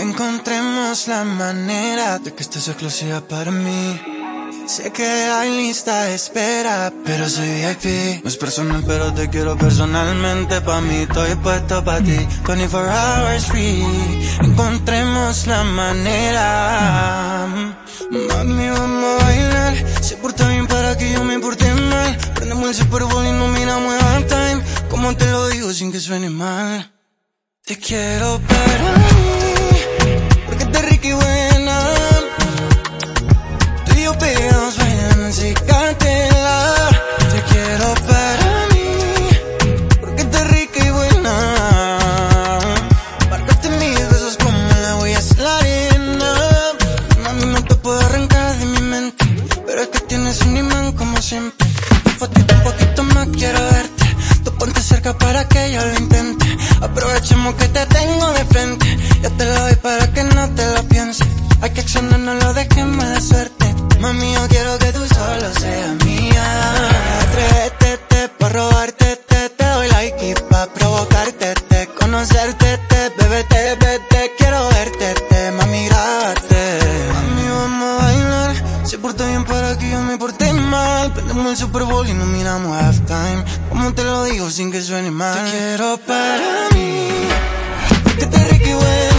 Encontremos la manera de que estés exclusiva para mí. Sé que hay lista de espera, pero soy VIP. No es personal, pero te quiero personalmente. Pa' mí estoy puesto pa' ti. 24 hours free. Encontremos la manera. Mami, vamos a bailar. Se porta bien para que yo me porte mal. Prendemos el Super Bowl y no miramos a time. Como te lo digo sin que suene mal. Te quiero para mí, Tú y cicatela. Te quiero para mí, porque te rica y buena. Marcaste mis besos como la huellas en la arena. Mami, no te puedo arrancar de mi mente, pero es que tienes un imán como siempre. Un fotito, un poquito más quiero verte. Tú ponte cerca para que yo lo intente. Aprovechemos que te tengo de frente. Yo te lo doy para que no te lo pienses. Hay que accionar, no lo dejes de suerte. Mami, yo quiero que tú solo seas mía. Atrévete pa' robarte, te, te doy like y pa' provocarte, te, conocerte, te, bebete, vete, quiero verte, te, mami, grábate. Mami, vamos a bailar. Se porta bien para que yo me porte mal. Prendemos el Super Bowl y nos miramos halftime. Como te lo digo sin que suene mal. Te quiero para mí. Que te rica